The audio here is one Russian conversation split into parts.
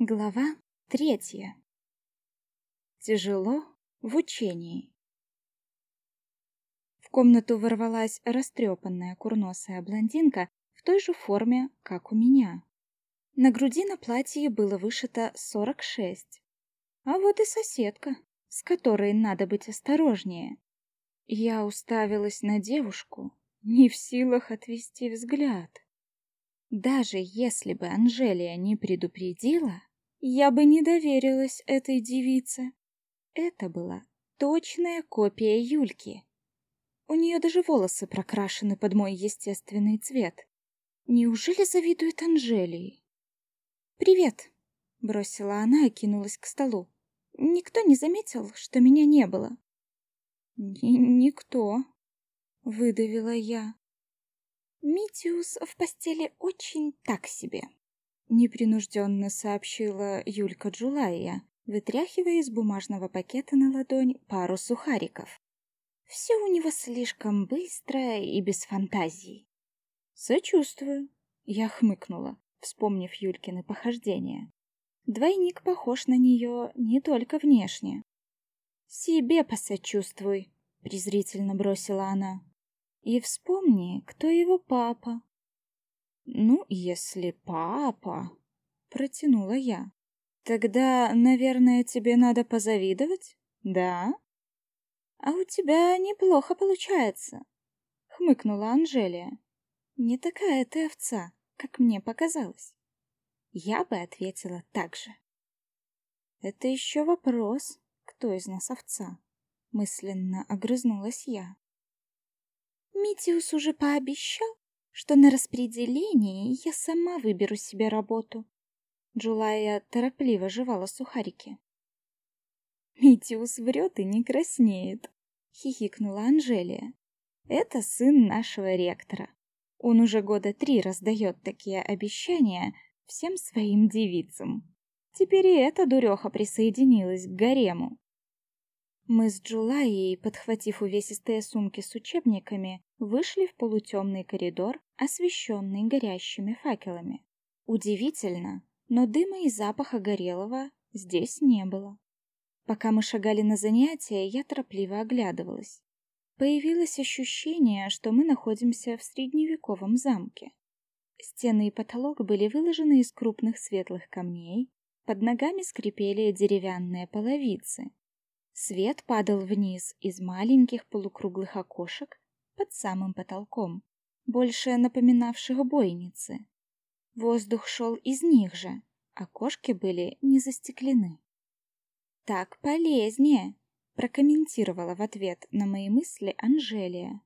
Глава третья. Тяжело в учении. В комнату ворвалась растрепанная курносая блондинка в той же форме, как у меня. На груди на платье было вышито 46. А вот и соседка, с которой надо быть осторожнее. Я уставилась на девушку, не в силах отвести взгляд. Даже если бы Анжелия не предупредила, я бы не доверилась этой девице. Это была точная копия Юльки. У нее даже волосы прокрашены под мой естественный цвет. Неужели завидует Анжелии? «Привет!» — бросила она и кинулась к столу. «Никто не заметил, что меня не было?» «Никто», — выдавила я. Митиус в постели очень так себе, непринужденно сообщила Юлька Джулайя, вытряхивая из бумажного пакета на ладонь пару сухариков. Все у него слишком быстро и без фантазий. Сочувствую, я хмыкнула, вспомнив Юлькины похождения. Двойник похож на нее не только внешне. Себе посочувствуй, презрительно бросила она. И вспомни, кто его папа. Ну, если папа, протянула я. Тогда, наверное, тебе надо позавидовать? Да? А у тебя неплохо получается, хмыкнула Анжелия. Не такая ты овца, как мне показалось. Я бы ответила так же. Это еще вопрос, кто из нас овца, мысленно огрызнулась я. Митиус уже пообещал, что на распределении я сама выберу себе работу. Джулая торопливо жевала сухарики. Митиус врет и не краснеет, хихикнула Анжелия. Это сын нашего ректора. Он уже года три раздает такие обещания всем своим девицам. Теперь и эта дуреха присоединилась к гарему. Мы с Джулайей, подхватив увесистые сумки с учебниками, вышли в полутемный коридор, освещенный горящими факелами. Удивительно, но дыма и запаха горелого здесь не было. Пока мы шагали на занятия, я торопливо оглядывалась. Появилось ощущение, что мы находимся в средневековом замке. Стены и потолок были выложены из крупных светлых камней, под ногами скрипели деревянные половицы, Свет падал вниз из маленьких полукруглых окошек под самым потолком, больше напоминавших бойницы. Воздух шел из них же, окошки были не застеклены. «Так полезнее», — прокомментировала в ответ на мои мысли Анжелия.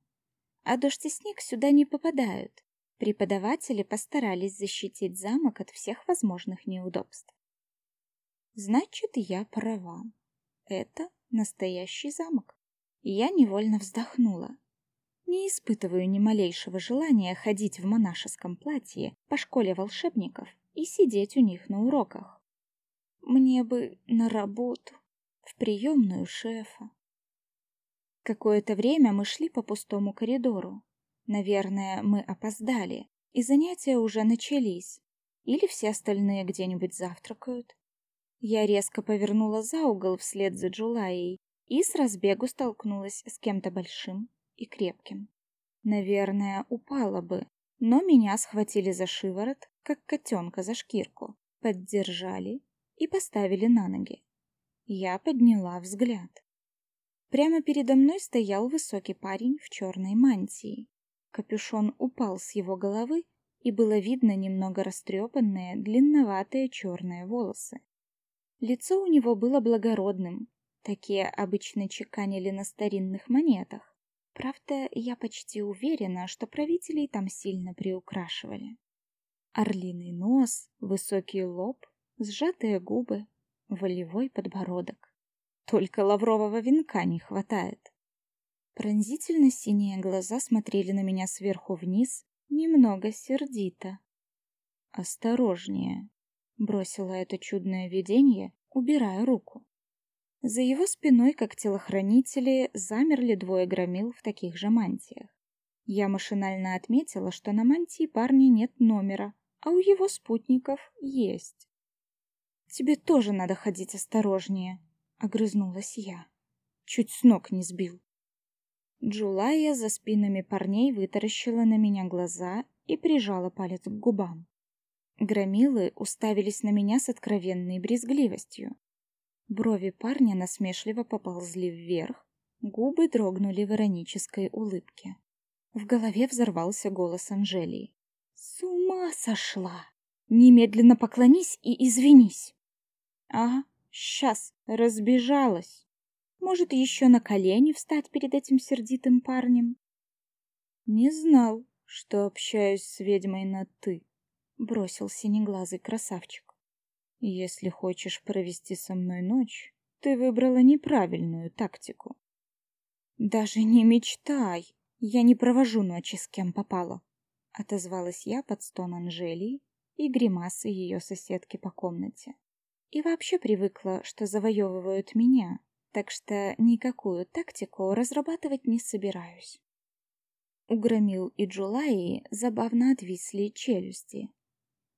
«А дождь и снег сюда не попадают. Преподаватели постарались защитить замок от всех возможных неудобств». «Значит, я права. Это настоящий замок. Я невольно вздохнула. Не испытываю ни малейшего желания ходить в монашеском платье по школе волшебников и сидеть у них на уроках. Мне бы на работу, в приемную шефа. Какое-то время мы шли по пустому коридору. Наверное, мы опоздали, и занятия уже начались. Или все остальные где-нибудь завтракают. Я резко повернула за угол вслед за Джулаей и с разбегу столкнулась с кем-то большим и крепким. Наверное, упала бы, но меня схватили за шиворот, как котенка за шкирку, поддержали и поставили на ноги. Я подняла взгляд. Прямо передо мной стоял высокий парень в черной мантии. Капюшон упал с его головы, и было видно немного растрепанные, длинноватые черные волосы. Лицо у него было благородным. Такие обычно чеканили на старинных монетах. Правда, я почти уверена, что правителей там сильно приукрашивали. Орлиный нос, высокий лоб, сжатые губы, волевой подбородок. Только лаврового венка не хватает. Пронзительно синие глаза смотрели на меня сверху вниз, немного сердито. «Осторожнее», бросила это чудное видение, убирая руку. За его спиной, как телохранители, замерли двое громил в таких же мантиях. Я машинально отметила, что на мантии парня нет номера, а у его спутников есть. тебе тоже надо ходить осторожнее, огрызнулась я. Чуть с ног не сбил. Джулая за спинами парней вытаращила на меня глаза и прижала палец к губам. Громилы уставились на меня с откровенной брезгливостью. Брови парня насмешливо поползли вверх, губы дрогнули в иронической улыбке. В голове взорвался голос Анжелии. «С ума сошла! Немедленно поклонись и извинись!» «Ага, сейчас, разбежалась. Может, еще на колени встать перед этим сердитым парнем?» «Не знал, что общаюсь с ведьмой на «ты», — бросил синеглазый красавчик. «Если хочешь провести со мной ночь, ты выбрала неправильную тактику». «Даже не мечтай!» «Я не провожу ночи с кем попало», — отозвалась я под стон Анжелии и гримасы ее соседки по комнате. И вообще привыкла, что завоевывают меня, так что никакую тактику разрабатывать не собираюсь. У Громил и Джулаи забавно отвисли челюсти.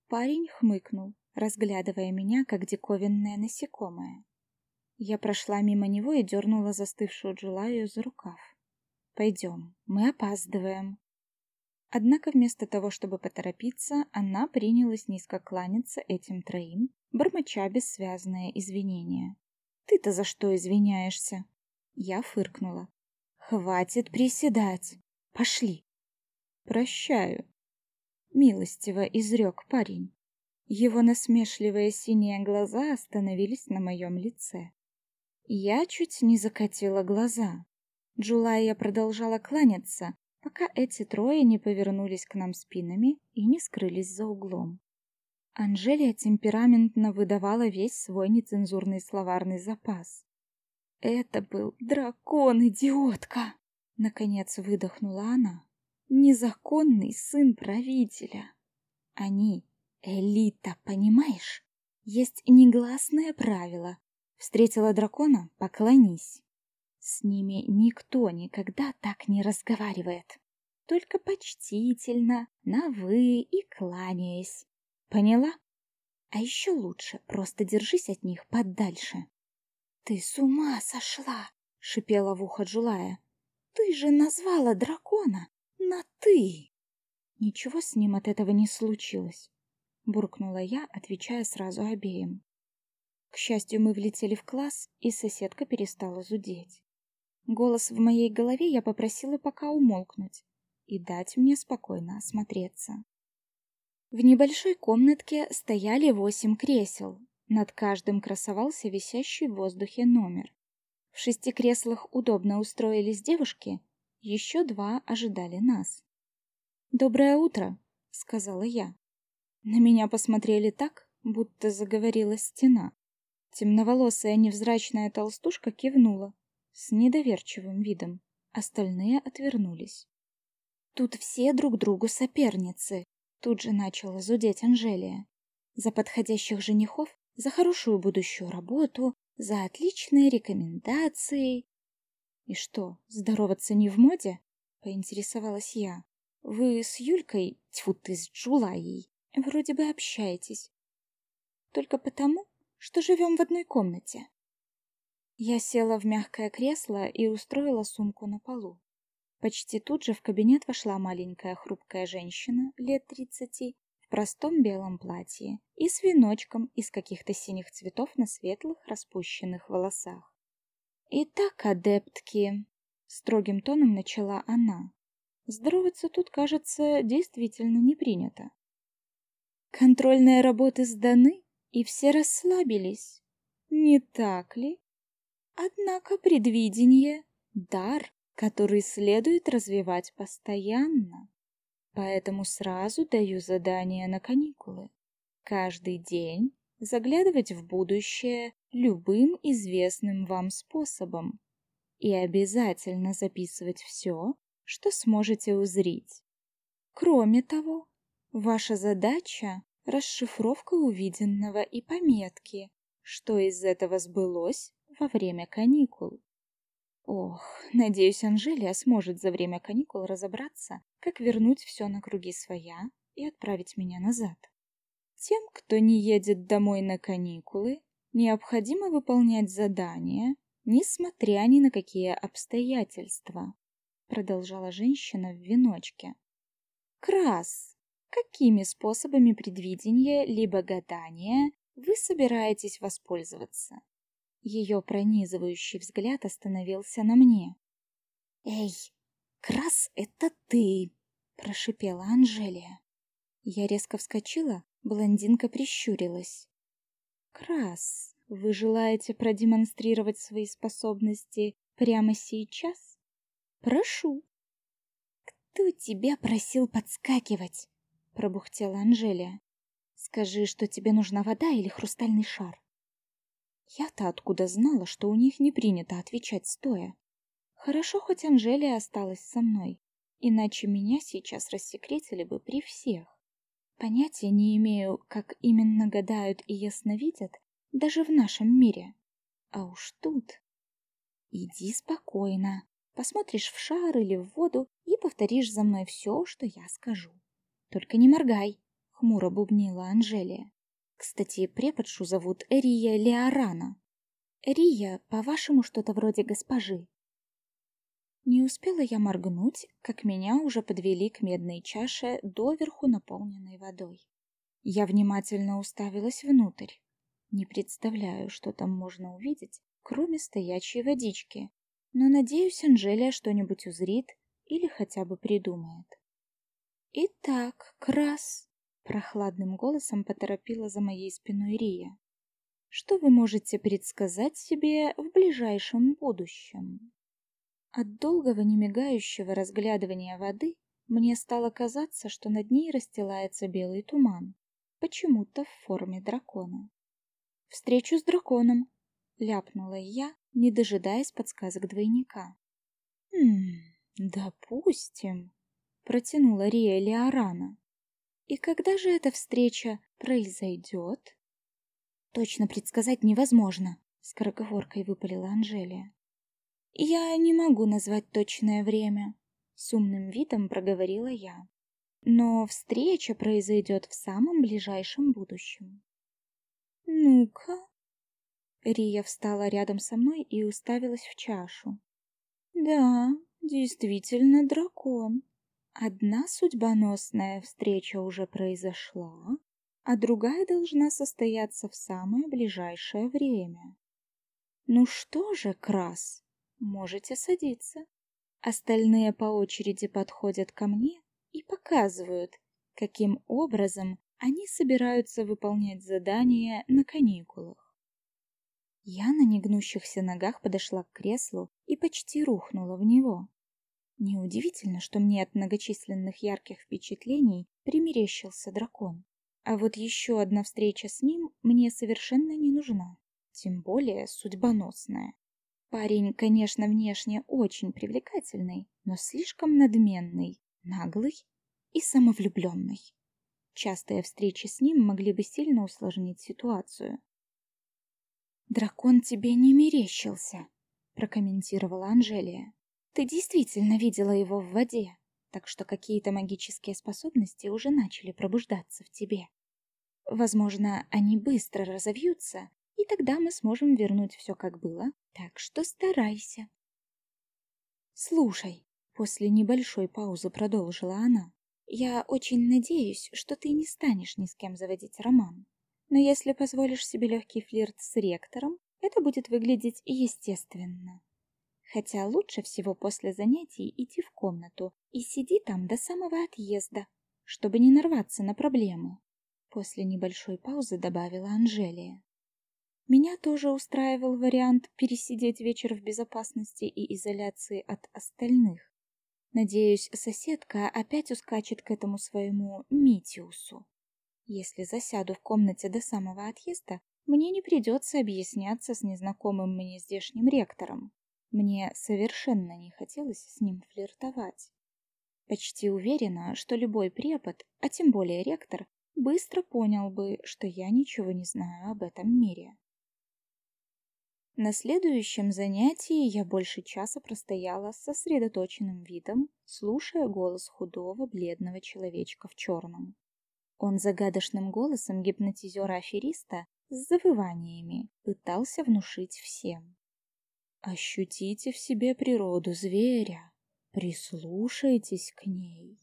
Парень хмыкнул, разглядывая меня, как диковинное насекомое. Я прошла мимо него и дернула застывшую Джулаю за рукав. Пойдем, мы опаздываем. Однако вместо того, чтобы поторопиться, она принялась низко кланяться этим троим, бормоча бессвязное извинение. «Ты-то за что извиняешься?» Я фыркнула. «Хватит приседать! Пошли!» «Прощаю!» Милостиво изрек парень. Его насмешливые синие глаза остановились на моем лице. Я чуть не закатила глаза. Джулайя продолжала кланяться, пока эти трое не повернулись к нам спинами и не скрылись за углом. Анжелия темпераментно выдавала весь свой нецензурный словарный запас. «Это был дракон, идиотка!» — наконец выдохнула она. «Незаконный сын правителя. Они — элита, понимаешь? Есть негласное правило. Встретила дракона — поклонись. С ними никто никогда так не разговаривает. Только почтительно, на «вы» и кланяясь. Поняла? А еще лучше просто держись от них подальше. «Ты с ума сошла!» — шипела в ухо Джулая. «Ты же назвала дракона на «ты». Ничего с ним от этого не случилось, — буркнула я, отвечая сразу обеим. К счастью, мы влетели в класс, и соседка перестала зудеть. Голос в моей голове я попросила пока умолкнуть и дать мне спокойно осмотреться. В небольшой комнатке стояли восемь кресел. Над каждым красовался висящий в воздухе номер. В шести креслах удобно устроились девушки, еще два ожидали нас. «Доброе утро», — сказала я. На меня посмотрели так, будто заговорила стена. Темноволосая невзрачная толстушка кивнула, с недоверчивым видом. Остальные отвернулись. Тут все друг другу соперницы. Тут же начала зудеть Анжелия. За подходящих женихов, за хорошую будущую работу, за отличные рекомендации. И что, здороваться не в моде? Поинтересовалась я. Вы с Юлькой, тьфу ты, с Джулаей, вроде бы общаетесь. Только потому, что живем в одной комнате. Я села в мягкое кресло и устроила сумку на полу. Почти тут же в кабинет вошла маленькая хрупкая женщина лет тридцати в простом белом платье и с веночком из каких-то синих цветов на светлых распущенных волосах. «Итак, адептки», — строгим тоном начала она. Здороваться тут, кажется, действительно не принято. Контрольные работы сданы, и все расслабились. Не так ли? Однако предвидение — дар, который следует развивать постоянно. Поэтому сразу даю задание на каникулы. Каждый день заглядывать в будущее любым известным вам способом и обязательно записывать все, что сможете узреть. Кроме того, ваша задача — расшифровка увиденного и пометки, что из этого сбылось во время каникул. Ох, надеюсь, Анжелия сможет за время каникул разобраться, как вернуть все на круги своя и отправить меня назад. Тем, кто не едет домой на каникулы, необходимо выполнять задания, несмотря ни на какие обстоятельства, продолжала женщина в веночке. Крас, какими способами предвидения либо гадания вы собираетесь воспользоваться? Ее пронизывающий взгляд остановился на мне. «Эй, Крас, это ты!» — прошипела Анжелия. Я резко вскочила, блондинка прищурилась. «Крас, вы желаете продемонстрировать свои способности прямо сейчас? Прошу!» «Кто тебя просил подскакивать?» — пробухтела Анжелия. «Скажи, что тебе нужна вода или хрустальный шар?» Я-то откуда знала, что у них не принято отвечать стоя? Хорошо, хоть Анжелия осталась со мной, иначе меня сейчас рассекретили бы при всех. Понятия не имею, как именно гадают и ясновидят даже в нашем мире. А уж тут... Иди спокойно, посмотришь в шар или в воду и повторишь за мной все, что я скажу. Только не моргай, — хмуро бубнила Анжелия. Кстати, преподшу зовут Рия Леорана. Рия, по-вашему, что-то вроде госпожи. Не успела я моргнуть, как меня уже подвели к медной чаше, доверху наполненной водой. Я внимательно уставилась внутрь. Не представляю, что там можно увидеть, кроме стоячей водички, но надеюсь, Анжелия что-нибудь узрит или хотя бы придумает. Итак, Крас, Прохладным голосом поторопила за моей спиной Рия. Что вы можете предсказать себе в ближайшем будущем? От долгого немигающего разглядывания воды мне стало казаться, что над ней расстилается белый туман, почему-то в форме дракона. «Встречу с драконом!» — ляпнула я, не дожидаясь подсказок двойника. «Хм, допустим», — протянула Рия Леорана. И когда же эта встреча произойдет? Точно предсказать невозможно, скороговоркой выпалила Анжелия. Я не могу назвать точное время, с умным видом проговорила я. Но встреча произойдет в самом ближайшем будущем. Ну-ка. Рия встала рядом со мной и уставилась в чашу. Да, действительно дракон. Одна судьбоносная встреча уже произошла, а другая должна состояться в самое ближайшее время. Ну что же, Крас, можете садиться. Остальные по очереди подходят ко мне и показывают, каким образом они собираются выполнять задания на каникулах. Я на негнущихся ногах подошла к креслу и почти рухнула в него. Неудивительно, что мне от многочисленных ярких впечатлений примерещился дракон. А вот еще одна встреча с ним мне совершенно не нужна, тем более судьбоносная. Парень, конечно, внешне очень привлекательный, но слишком надменный, наглый и самовлюбленный. Частые встречи с ним могли бы сильно усложнить ситуацию. «Дракон тебе не мерещился», — прокомментировала Анжелия. Ты действительно видела его в воде, так что какие-то магические способности уже начали пробуждаться в тебе. Возможно, они быстро разовьются, и тогда мы сможем вернуть все как было, так что старайся. Слушай, после небольшой паузы продолжила она, я очень надеюсь, что ты не станешь ни с кем заводить роман. Но если позволишь себе легкий флирт с ректором, это будет выглядеть естественно хотя лучше всего после занятий идти в комнату и сиди там до самого отъезда, чтобы не нарваться на проблему. После небольшой паузы добавила Анжелия. Меня тоже устраивал вариант пересидеть вечер в безопасности и изоляции от остальных. Надеюсь, соседка опять ускачет к этому своему Митиусу. Если засяду в комнате до самого отъезда, мне не придется объясняться с незнакомым мне здешним ректором. Мне совершенно не хотелось с ним флиртовать. Почти уверена, что любой препод, а тем более ректор, быстро понял бы, что я ничего не знаю об этом мире. На следующем занятии я больше часа простояла с сосредоточенным видом, слушая голос худого бледного человечка в черном. Он загадочным голосом гипнотизера-афериста с завываниями пытался внушить всем. Ощутите в себе природу зверя, прислушайтесь к ней.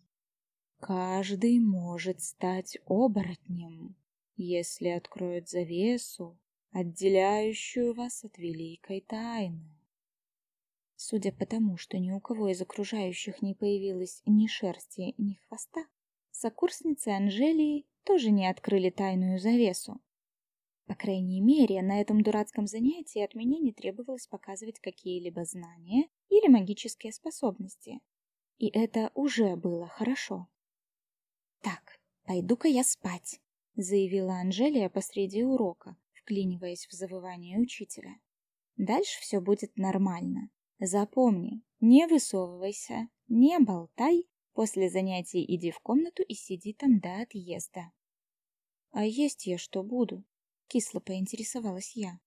Каждый может стать оборотнем, если откроет завесу, отделяющую вас от великой тайны. Судя по тому, что ни у кого из окружающих не появилось ни шерсти, ни хвоста, сокурсницы Анжелии тоже не открыли тайную завесу. По крайней мере, на этом дурацком занятии от меня не требовалось показывать какие-либо знания или магические способности. И это уже было хорошо. «Так, пойду-ка я спать», — заявила Анжелия посреди урока, вклиниваясь в завывание учителя. «Дальше все будет нормально. Запомни, не высовывайся, не болтай После занятий иди в комнату и сиди там до отъезда. А есть я что буду? Кисло поинтересовалась я.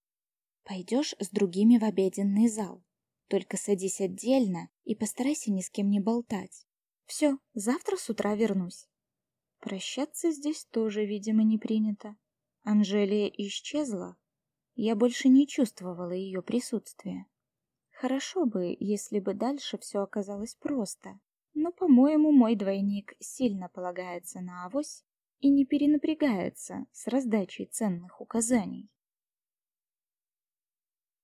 Пойдешь с другими в обеденный зал. Только садись отдельно и постарайся ни с кем не болтать. Все, завтра с утра вернусь. Прощаться здесь тоже, видимо, не принято. Анжелия исчезла. Я больше не чувствовала ее присутствия. Хорошо бы, если бы дальше все оказалось просто. Но, по-моему, мой двойник сильно полагается на авось и не перенапрягается с раздачей ценных указаний.